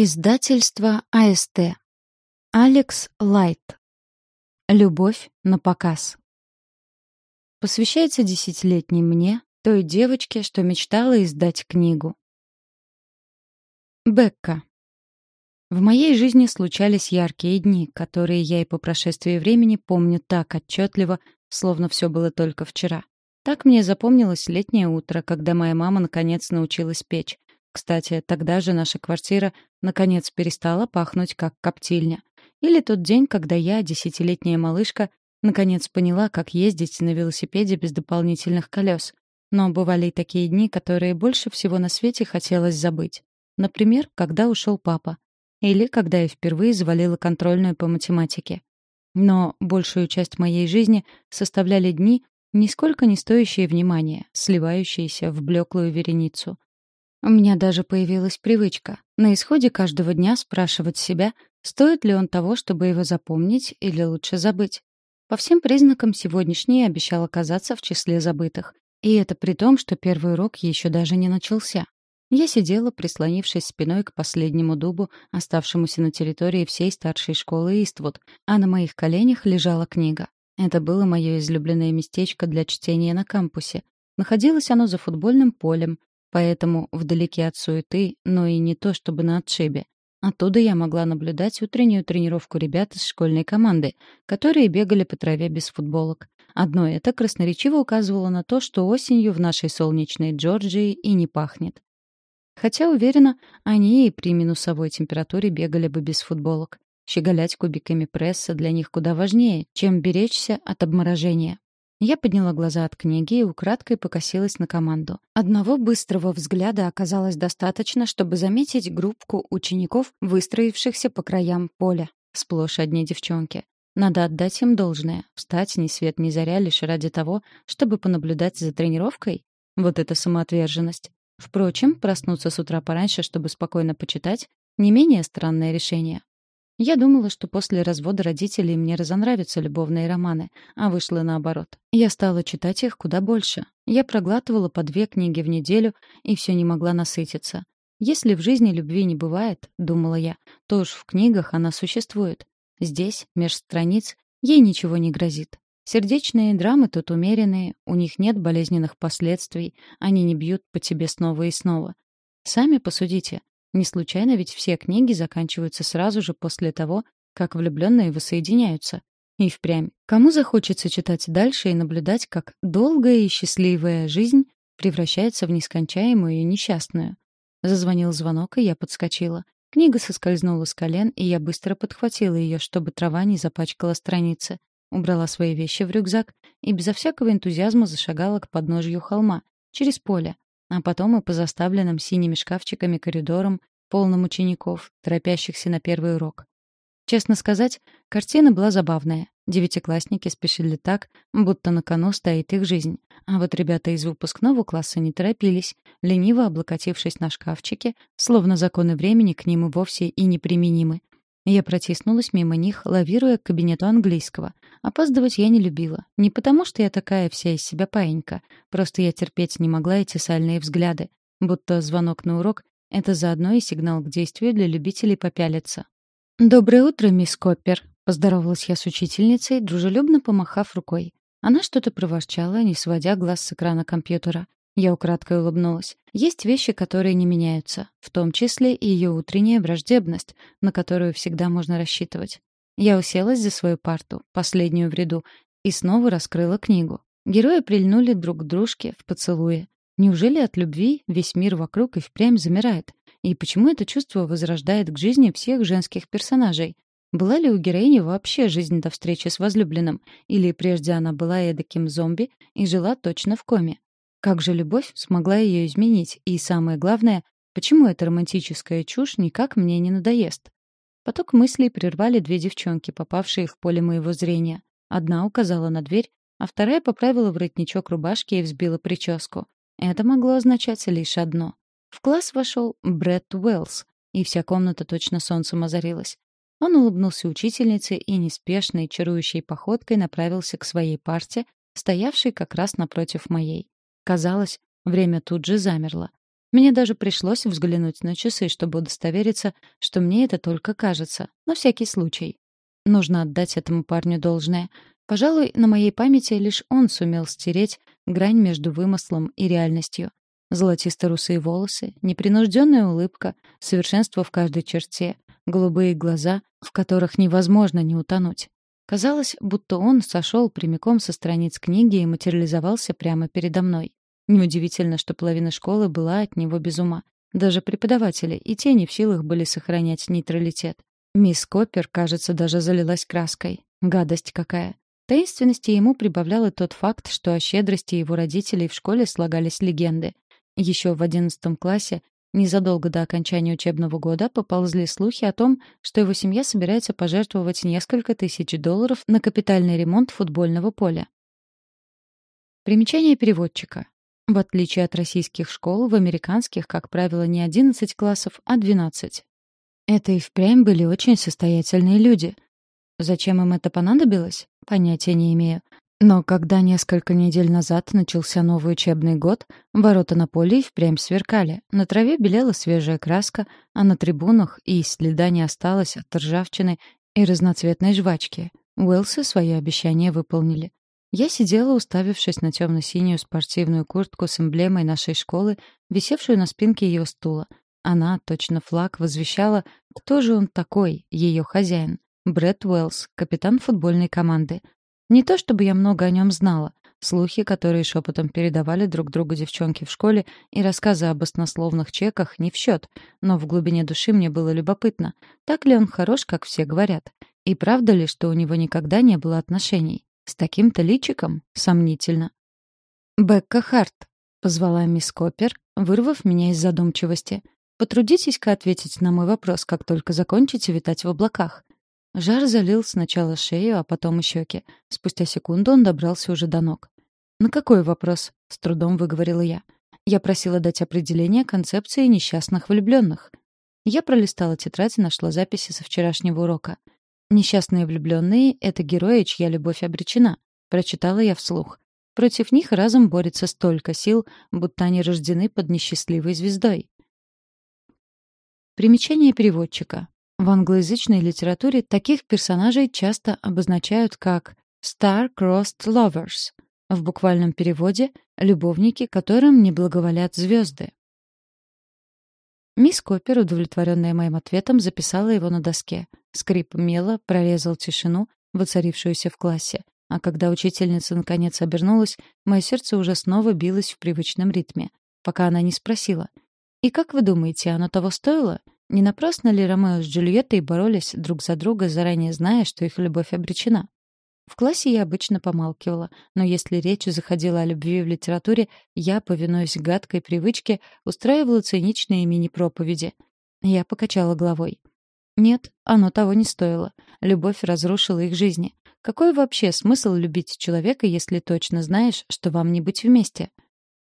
Издательство АСТ. Алекс Лайт. Любовь на показ. Посвящается десятилетней мне, той девочке, что мечтала издать книгу. Бекка. В моей жизни случались яркие дни, которые я и по прошествии времени помню так отчетливо, словно все было только вчера. Так мне запомнилось летнее утро, когда моя мама наконец научилась печь. Кстати, тогда же наша квартира наконец перестала пахнуть как коптильня. Или тот день, когда я, десятилетняя малышка, наконец поняла, как ездить на велосипеде без дополнительных колес. Но бывали и такие дни, которые больше всего на свете хотелось забыть. Например, когда ушел папа. Или когда я впервые завалила контрольную по математике. Но большую часть моей жизни составляли дни, нисколько не стоящие внимания, сливающиеся в блеклую вереницу. У меня даже появилась привычка на исходе каждого дня спрашивать себя, стоит ли он того, чтобы его запомнить или лучше забыть. По всем признакам сегодняшний обещал оказаться в числе забытых. И это при том, что первый урок еще даже не начался. Я сидела, прислонившись спиной к последнему дубу, оставшемуся на территории всей старшей школы Иствуд, а на моих коленях лежала книга. Это было мое излюбленное местечко для чтения на кампусе. Находилось оно за футбольным полем, Поэтому вдалеке от суеты, но и не то чтобы на отшибе. Оттуда я могла наблюдать утреннюю тренировку ребят из школьной команды, которые бегали по траве без футболок. Одно это красноречиво указывало на то, что осенью в нашей солнечной Джорджии и не пахнет. Хотя, уверена, они и при минусовой температуре бегали бы без футболок. Щеголять кубиками пресса для них куда важнее, чем беречься от обморожения. Я подняла глаза от книги и украдкой покосилась на команду. Одного быстрого взгляда оказалось достаточно, чтобы заметить группку учеников, выстроившихся по краям поля. Сплошь одни девчонки. Надо отдать им должное. Встать ни свет ни заря лишь ради того, чтобы понаблюдать за тренировкой? Вот это самоотверженность. Впрочем, проснуться с утра пораньше, чтобы спокойно почитать, не менее странное решение. Я думала, что после развода родителей мне разонравятся любовные романы, а вышло наоборот. Я стала читать их куда больше. Я проглатывала по две книги в неделю и все не могла насытиться. Если в жизни любви не бывает, думала я, то уж в книгах она существует. Здесь, меж страниц, ей ничего не грозит. Сердечные драмы тут умеренные, у них нет болезненных последствий, они не бьют по тебе снова и снова. Сами посудите, не случайно ведь все книги заканчиваются сразу же после того, как влюбленные воссоединяются. И впрямь, кому захочется читать дальше и наблюдать, как долгая и счастливая жизнь превращается в нескончаемую и несчастную? Зазвонил звонок, и я подскочила. Книга соскользнула с колен, и я быстро подхватила ее, чтобы трава не запачкала страницы. Убрала свои вещи в рюкзак и безо всякого энтузиазма зашагала к подножью холма, через поле, а потом и по заставленным синими шкафчиками коридорам, полным учеников, торопящихся на первый урок. Честно сказать, картина была забавная. Девятиклассники спешили так, будто на кону стоит их жизнь. А вот ребята из выпускного класса не торопились, лениво облокотившись на шкафчике, словно законы времени к ним и вовсе и неприменимы. Я протиснулась мимо них, лавируя к кабинету английского. Опаздывать я не любила. Не потому, что я такая вся из себя паинька. Просто я терпеть не могла эти сальные взгляды. Будто звонок на урок — это заодно и сигнал к действию для любителей попялиться. «Доброе утро, мисс Коппер», — поздоровалась я с учительницей, дружелюбно помахав рукой. Она что-то проворчала, не сводя глаз с экрана компьютера. Я украдкой улыбнулась. Есть вещи, которые не меняются, в том числе и ее утренняя враждебность, на которую всегда можно рассчитывать. Я уселась за свою парту, последнюю в ряду, и снова раскрыла книгу. Герои прильнули друг к дружке в поцелуе. Неужели от любви весь мир вокруг и впрямь замирает? И почему это чувство возрождает к жизни всех женских персонажей? Была ли у героини вообще жизнь до встречи с возлюбленным? Или прежде она была эдаким зомби и жила точно в коме? Как же любовь смогла ее изменить? И самое главное, почему эта романтическая чушь никак мне не надоест? Поток мыслей прервали две девчонки, попавшие в поле моего зрения. Одна указала на дверь, а вторая поправила воротничок рубашки и взбила прическу. Это могло означать лишь одно. В класс вошел Бретт Уэллс, и вся комната точно солнцем озарилась. Он улыбнулся учительнице и неспешной, чарующей походкой направился к своей парте, стоявшей как раз напротив моей. Казалось, время тут же замерло. Мне даже пришлось взглянуть на часы, чтобы удостовериться, что мне это только кажется, на всякий случай. Нужно отдать этому парню должное. Пожалуй, на моей памяти лишь он сумел стереть грань между вымыслом и реальностью. Золотисто-русые волосы, непринужденная улыбка, совершенство в каждой черте, голубые глаза, в которых невозможно не утонуть. Казалось, будто он сошел прямиком со страниц книги и материализовался прямо передо мной. Неудивительно, что половина школы была от него без ума. Даже преподаватели и те не в силах были сохранять нейтралитет. Мисс Коппер, кажется, даже залилась краской. Гадость какая. Таинственности ему прибавлял и тот факт, что о щедрости его родителей в школе слагались легенды. Еще в одиннадцатом классе, незадолго до окончания учебного года, поползли слухи о том, что его семья собирается пожертвовать несколько тысяч долларов на капитальный ремонт футбольного поля. Примечание переводчика. В отличие от российских школ, в американских, как правило, не 11 классов, а 12. Это и впрямь были очень состоятельные люди. Зачем им это понадобилось? Понятия не имею. Но когда несколько недель назад начался новый учебный год, ворота на поле и впрямь сверкали. На траве белела свежая краска, а на трибунах и следа не осталось от ржавчины и разноцветной жвачки. Уэлсы свои обещания выполнили. Я сидела, уставившись на темно-синюю спортивную куртку с эмблемой нашей школы, висевшую на спинке ее стула. Она, точно флаг, возвещала, кто же он такой, ее хозяин. Брэд Уэллс, капитан футбольной команды — не то чтобы я много о нем знала. Слухи, которые шепотом передавали друг другу девчонки в школе, и рассказы об баснословных чеках не в счет, но в глубине души мне было любопытно, так ли он хорош, как все говорят, и правда ли, что у него никогда не было отношений. С таким-то личиком? Сомнительно. «Бекка Харт», — позвала мисс Коппер, вырвав меня из задумчивости. «Потрудитесь-ка ответить на мой вопрос, как только закончите витать в облаках. Жар залил сначала шею, а потом и щеки. Спустя секунду он добрался уже до ног. «На какой вопрос?» — с трудом выговорила я. Я просила дать определение концепции несчастных влюбленных. Я пролистала тетрадь и нашла записи со вчерашнего урока. «Несчастные влюбленные — это герои, чья любовь обречена», — прочитала я вслух. Против них разом борется столько сил, будто они рождены под несчастливой звездой. Примечание переводчика. В англоязычной литературе таких персонажей часто обозначают как «star-crossed lovers», в буквальном переводе «любовники, которым не благоволят звезды». Мисс Коппер, удовлетворенная моим ответом, записала его на доске. Скрип мела прорезал тишину, воцарившуюся в классе. А когда учительница наконец обернулась, мое сердце уже снова билось в привычном ритме, пока она не спросила. «И как вы думаете, оно того стоило?» Не напрасно ли Ромео с Джульеттой боролись друг за друга, заранее зная, что их любовь обречена? В классе я обычно помалкивала, но если речь заходила о любви в литературе, я, повинуясь гадкой привычке, устраивала циничные мини-проповеди. Я покачала головой. Нет, оно того не стоило. Любовь разрушила их жизни. Какой вообще смысл любить человека, если точно знаешь, что вам не быть вместе?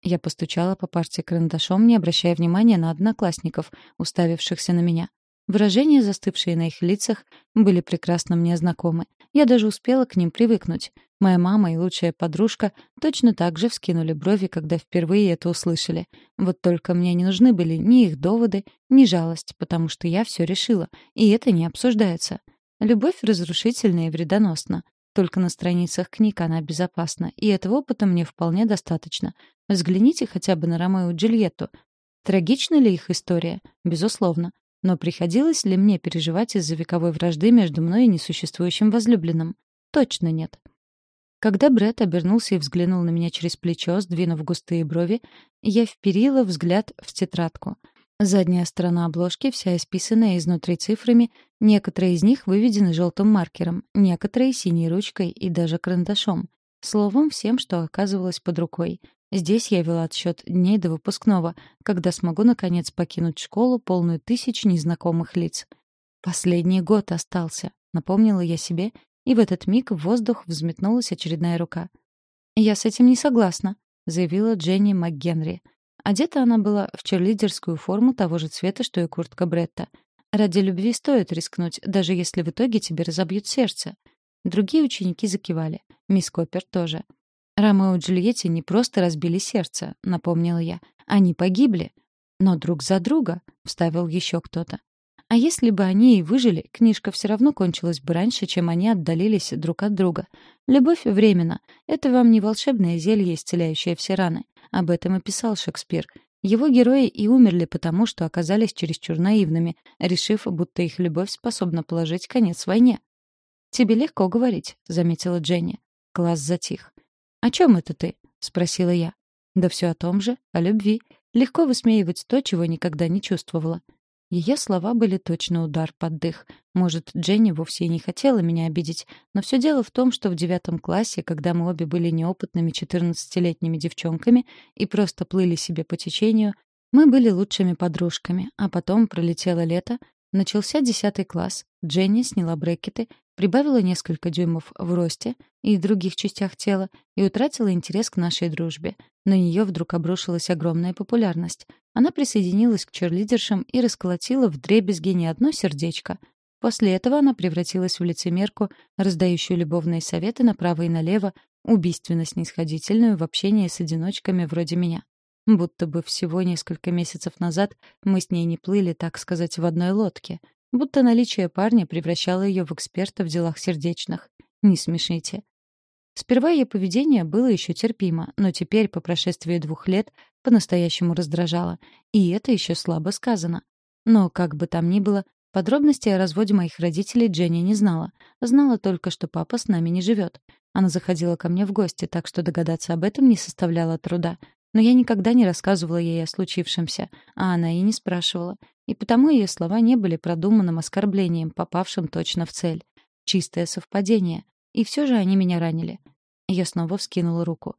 Я постучала по парте карандашом, не обращая внимания на одноклассников, уставившихся на меня. Выражения, застывшие на их лицах, были прекрасно мне знакомы. Я даже успела к ним привыкнуть. Моя мама и лучшая подружка точно так же вскинули брови, когда впервые это услышали. Вот только мне не нужны были ни их доводы, ни жалость, потому что я все решила, и это не обсуждается. Любовь разрушительна и вредоносна. Только на страницах книг она безопасна, и этого опыта мне вполне достаточно. Взгляните хотя бы на Ромео и Джульетту. Трагична ли их история? Безусловно. Но приходилось ли мне переживать из-за вековой вражды между мной и несуществующим возлюбленным? Точно нет. Когда Брэд обернулся и взглянул на меня через плечо, сдвинув густые брови, я вперила взгляд в тетрадку — Задняя сторона обложки вся исписанная изнутри цифрами, некоторые из них выведены желтым маркером, некоторые — синей ручкой и даже карандашом. Словом, всем, что оказывалось под рукой. Здесь я вела отсчет дней до выпускного, когда смогу, наконец, покинуть школу, полную тысяч незнакомых лиц. «Последний год остался», — напомнила я себе, и в этот миг в воздух взметнулась очередная рука. «Я с этим не согласна», — заявила Дженни МакГенри. Одета она была в черлидерскую форму того же цвета, что и куртка Бретта. Ради любви стоит рискнуть, даже если в итоге тебе разобьют сердце. Другие ученики закивали. Мисс Коппер тоже. Ромео и Джульетте не просто разбили сердце, напомнила я. Они погибли. Но друг за друга, вставил еще кто-то. А если бы они и выжили, книжка все равно кончилась бы раньше, чем они отдалились друг от друга. Любовь временно. Это вам не волшебное зелье, исцеляющее все раны. Об этом и писал Шекспир. Его герои и умерли потому, что оказались чересчур наивными, решив, будто их любовь способна положить конец войне. «Тебе легко говорить», — заметила Дженни. Класс затих. «О чем это ты?» — спросила я. «Да все о том же, о любви. Легко высмеивать то, чего никогда не чувствовала». Ее слова были точно удар под дых. Может, Дженни вовсе и не хотела меня обидеть, но все дело в том, что в девятом классе, когда мы обе были неопытными четырнадцатилетними девчонками и просто плыли себе по течению, мы были лучшими подружками, а потом пролетело лето, начался десятый класс, Дженни сняла брекеты, прибавила несколько дюймов в росте и других частях тела и утратила интерес к нашей дружбе. На нее вдруг обрушилась огромная популярность. Она присоединилась к черлидершам и расколотила в дребезги не одно сердечко. После этого она превратилась в лицемерку, раздающую любовные советы направо и налево, убийственно снисходительную в общении с одиночками вроде меня. Будто бы всего несколько месяцев назад мы с ней не плыли, так сказать, в одной лодке — Будто наличие парня превращало ее в эксперта в делах сердечных. Не смешите. Сперва ее поведение было еще терпимо, но теперь, по прошествии двух лет, по-настоящему раздражало. И это еще слабо сказано. Но, как бы там ни было, подробностей о разводе моих родителей Дженни не знала. Знала только, что папа с нами не живет. Она заходила ко мне в гости, так что догадаться об этом не составляло труда. Но я никогда не рассказывала ей о случившемся, а она и не спрашивала. И потому ее слова не были продуманным оскорблением, попавшим точно в цель. Чистое совпадение. И все же они меня ранили. Я снова вскинула руку.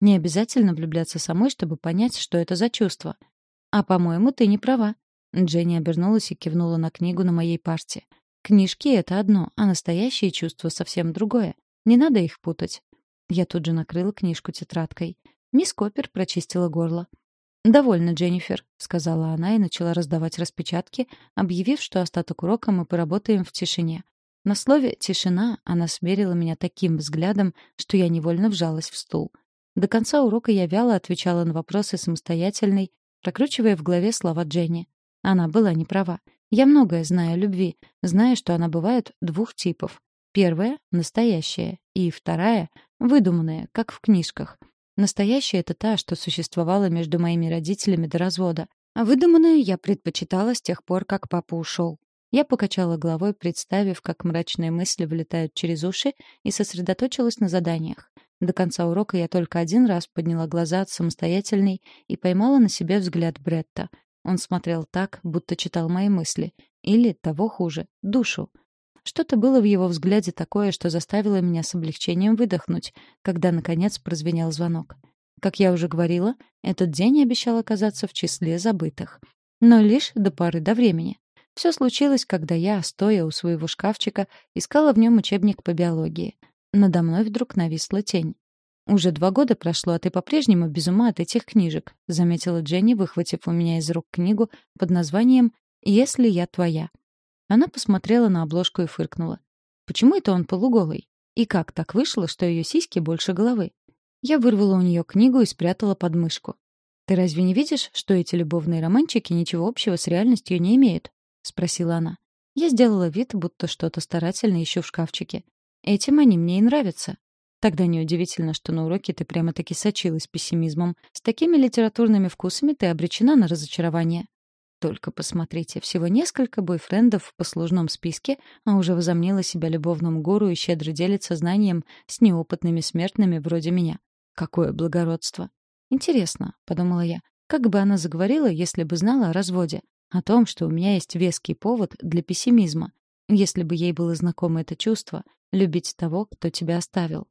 Не обязательно влюбляться самой, чтобы понять, что это за чувство. А, по-моему, ты не права. Дженни обернулась и кивнула на книгу на моей парте. Книжки — это одно, а настоящие чувства — совсем другое. Не надо их путать. Я тут же накрыла книжку тетрадкой. Мисс Коппер прочистила горло. «Довольно, Дженнифер», — сказала она и начала раздавать распечатки, объявив, что остаток урока мы поработаем в тишине. На слове «тишина» она смерила меня таким взглядом, что я невольно вжалась в стул. До конца урока я вяло отвечала на вопросы самостоятельной, прокручивая в голове слова Дженни. Она была не права. Я многое знаю о любви, знаю, что она бывает двух типов. Первая — настоящая, и вторая — выдуманная, как в книжках. Настоящая — это та, что существовала между моими родителями до развода. А выдуманную я предпочитала с тех пор, как папа ушел. Я покачала головой, представив, как мрачные мысли влетают через уши, и сосредоточилась на заданиях. До конца урока я только один раз подняла глаза от самостоятельной и поймала на себе взгляд Бретта. Он смотрел так, будто читал мои мысли. Или, того хуже, душу. Что-то было в его взгляде такое, что заставило меня с облегчением выдохнуть, когда, наконец, прозвенел звонок. Как я уже говорила, этот день обещал оказаться в числе забытых. Но лишь до поры до времени. Все случилось, когда я, стоя у своего шкафчика, искала в нем учебник по биологии. Надо мной вдруг нависла тень. «Уже два года прошло, а ты по-прежнему без ума от этих книжек», — заметила Дженни, выхватив у меня из рук книгу под названием «Если я твоя». Она посмотрела на обложку и фыркнула. Почему это он полуголый? И как так вышло, что ее сиськи больше головы? Я вырвала у нее книгу и спрятала под мышку. «Ты разве не видишь, что эти любовные романчики ничего общего с реальностью не имеют?» — спросила она. Я сделала вид, будто что-то старательно ищу в шкафчике. Этим они мне и нравятся. Тогда неудивительно, что на уроке ты прямо-таки сочилась пессимизмом. С такими литературными вкусами ты обречена на разочарование. Только посмотрите, всего несколько бойфрендов в послужном списке, а уже возомнила себя любовным гуру и щедро делится знанием с неопытными смертными вроде меня. Какое благородство! Интересно, — подумала я, — как бы она заговорила, если бы знала о разводе, о том, что у меня есть веский повод для пессимизма, если бы ей было знакомо это чувство — любить того, кто тебя оставил.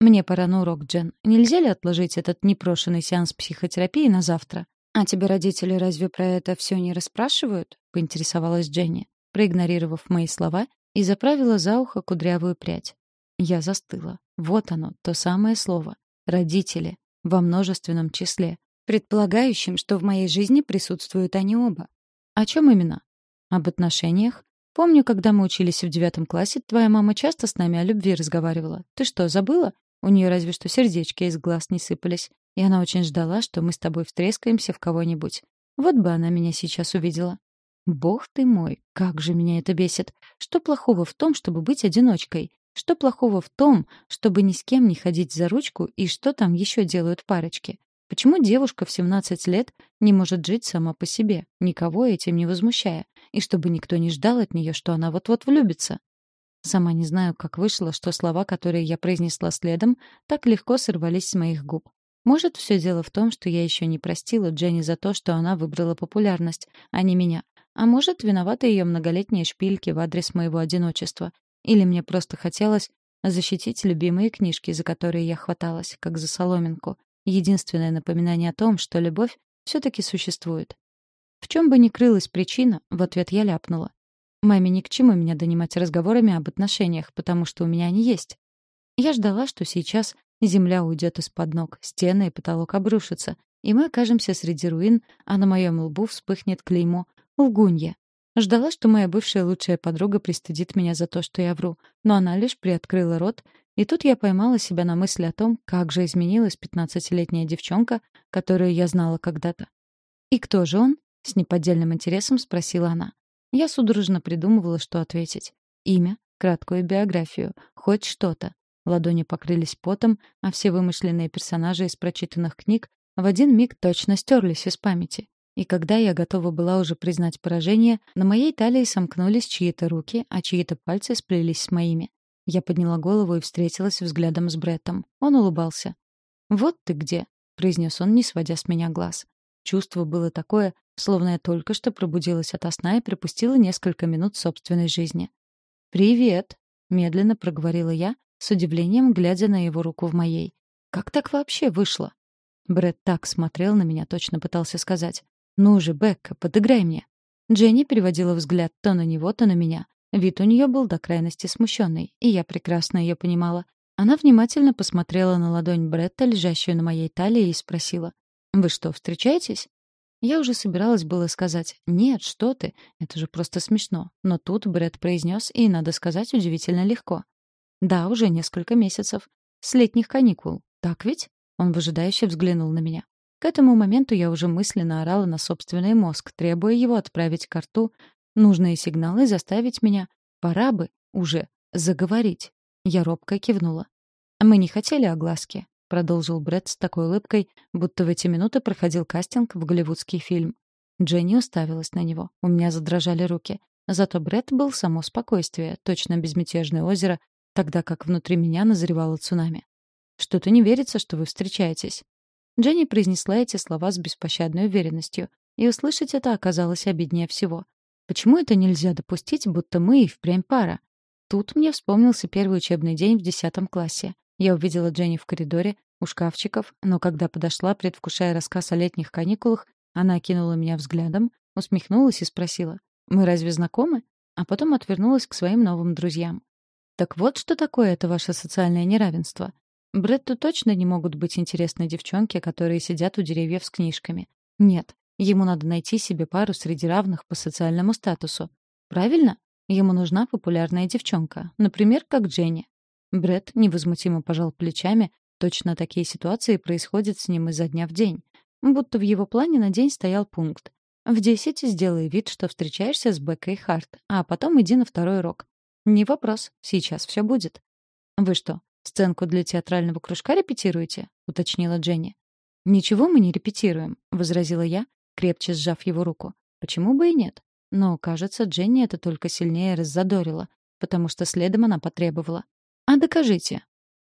Мне пора на урок, Джен. Нельзя ли отложить этот непрошенный сеанс психотерапии на завтра? «А тебе родители разве про это все не расспрашивают?» — поинтересовалась Дженни, проигнорировав мои слова и заправила за ухо кудрявую прядь. Я застыла. Вот оно, то самое слово. Родители. Во множественном числе. Предполагающим, что в моей жизни присутствуют они оба. О чем именно? Об отношениях? Помню, когда мы учились в девятом классе, твоя мама часто с нами о любви разговаривала. Ты что, забыла? У нее разве что сердечки из глаз не сыпались и она очень ждала, что мы с тобой втрескаемся в кого-нибудь. Вот бы она меня сейчас увидела. Бог ты мой, как же меня это бесит. Что плохого в том, чтобы быть одиночкой? Что плохого в том, чтобы ни с кем не ходить за ручку и что там еще делают парочки? Почему девушка в 17 лет не может жить сама по себе, никого этим не возмущая, и чтобы никто не ждал от нее, что она вот-вот влюбится? Сама не знаю, как вышло, что слова, которые я произнесла следом, так легко сорвались с моих губ. Может, все дело в том, что я еще не простила Дженни за то, что она выбрала популярность, а не меня. А может, виновата ее многолетние шпильки в адрес моего одиночества. Или мне просто хотелось защитить любимые книжки, за которые я хваталась, как за соломинку, Единственное напоминание о том, что любовь все-таки существует. В чем бы ни крылась причина, в ответ я ляпнула. Маме ни к чему меня донимать разговорами об отношениях, потому что у меня они есть. Я ждала, что сейчас земля уйдет из-под ног, стены и потолок обрушатся, и мы окажемся среди руин, а на моем лбу вспыхнет клеймо «Лгунья». Ждала, что моя бывшая лучшая подруга пристыдит меня за то, что я вру, но она лишь приоткрыла рот и тут я поймала себя на мысли о том, как же изменилась пятнадцатилетняя девчонка, которую я знала когда-то. «И кто же он?» — с неподдельным интересом спросила она. Я судорожно придумывала, что ответить. Имя, краткую биографию, хоть что-то. Ладони покрылись потом, а все вымышленные персонажи из прочитанных книг в один миг точно стерлись из памяти. И когда я готова была уже признать поражение, на моей талии сомкнулись чьи-то руки, а чьи-то пальцы сплелись с моими. Я подняла голову и встретилась взглядом с Бреттом. Он улыбался. «Вот ты где», — произнес он, не сводя с меня глаз. Чувство было такое, словно я только что пробудилась ото сна и пропустила несколько минут собственной жизни. «Привет», — медленно проговорила я, с удивлением глядя на его руку в моей. «Как так вообще вышло?» Брэд так смотрел на меня, точно пытался сказать. «Ну же, Бекка, подыграй мне». Дженни переводила взгляд то на него, то на меня. Вид у нее был до крайности смущенный, и я прекрасно ее понимала. Она внимательно посмотрела на ладонь Бретта, лежащую на моей талии, и спросила. «Вы что, встречаетесь?» Я уже собиралась было сказать «Нет, что ты, это же просто смешно». Но тут Бретт произнес, и, надо сказать, удивительно легко. «Да, уже несколько месяцев. С летних каникул. Так ведь?» Он выжидающе взглянул на меня. К этому моменту я уже мысленно орала на собственный мозг, требуя его отправить к рту нужные сигналы заставить меня, пора бы, уже, заговорить. Я робко кивнула. «Мы не хотели огласки», — продолжил Брэд с такой улыбкой, будто в эти минуты проходил кастинг в голливудский фильм. Дженни уставилась на него. У меня задрожали руки. Зато Брэд был само спокойствие, точно безмятежное озеро, тогда как внутри меня назревало цунами. «Что-то не верится, что вы встречаетесь». Дженни произнесла эти слова с беспощадной уверенностью, и услышать это оказалось обиднее всего. Почему это нельзя допустить, будто мы и впрямь пара? Тут мне вспомнился первый учебный день в десятом классе. Я увидела Дженни в коридоре, у шкафчиков, но когда подошла, предвкушая рассказ о летних каникулах, она окинула меня взглядом, усмехнулась и спросила, «Мы разве знакомы?» А потом отвернулась к своим новым друзьям. «Так вот, что такое это ваше социальное неравенство. Бретту точно не могут быть интересны девчонки, которые сидят у деревьев с книжками. Нет, Ему надо найти себе пару среди равных по социальному статусу. Правильно? Ему нужна популярная девчонка, например, как Дженни. Бред невозмутимо пожал плечами. Точно такие ситуации происходят с ним изо дня в день. Будто в его плане на день стоял пункт. В десять сделай вид, что встречаешься с Беккой Харт, а потом иди на второй урок. Не вопрос, сейчас все будет. Вы что, сценку для театрального кружка репетируете? уточнила Дженни. Ничего мы не репетируем, возразила я, крепче сжав его руку. Почему бы и нет? Но, кажется, Дженни это только сильнее раззадорило, потому что следом она потребовала. «А докажите».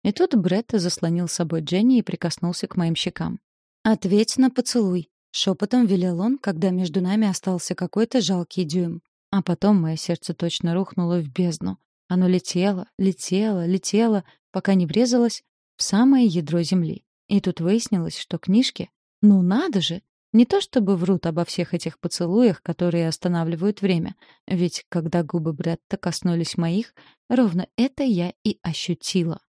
И тут Бретт заслонил собой Дженни и прикоснулся к моим щекам. «Ответь на поцелуй», — шепотом велел он, когда между нами остался какой-то жалкий дюйм. А потом мое сердце точно рухнуло в бездну. Оно летело, летело, летело, пока не врезалось в самое ядро земли. И тут выяснилось, что книжки... Ну надо же! Не то чтобы врут обо всех этих поцелуях, которые останавливают время, ведь когда губы Бретта коснулись моих, ровно это я и ощутила.